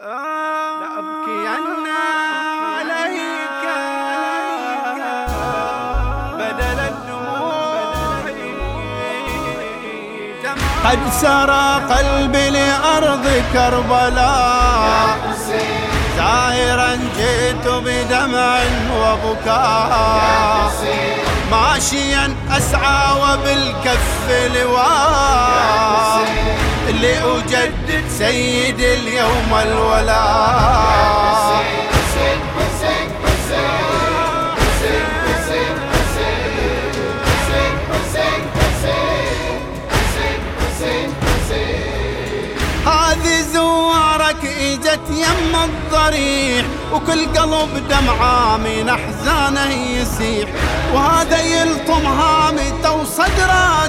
لأبكين عليك بدل الدموع قد سرى قلبي لأرض كربلاء. زائرا جئت بدمع وبكاء. ماشيا أسعى وبالكف لواء. لأجدد سيد اليوم الولاء. هذه زوارك إجت يم الضريح وكل قلب دمعة من أحزانه يسيح. وهذا يلطم هامته وصدره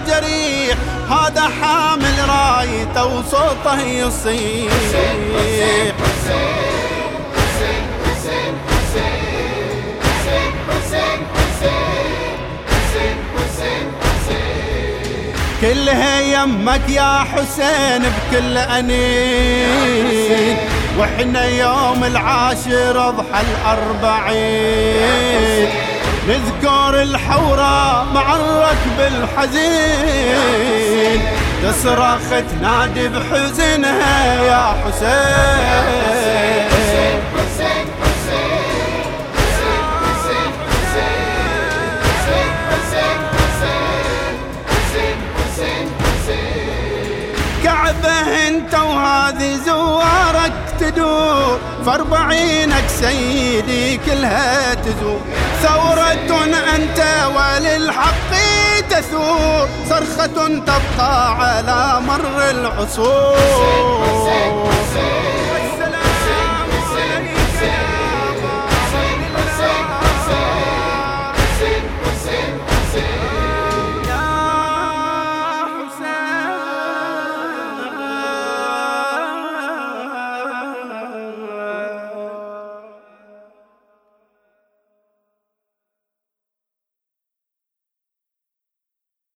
هذا حامل رايته وصوته يصيح. كلها يمك يا حسين بكل أنين. وحنا يوم العاشر أضحى الأربعين. نذكر الحورة مع الركب الحزين. تصرخ تنادي بحزنها يا حسين. كعبة انت وهذه زوارك تدور فاربعينك سيدي كلها تزور ثورة أنت وللحق تثور صرخة تبقى على مر العصور.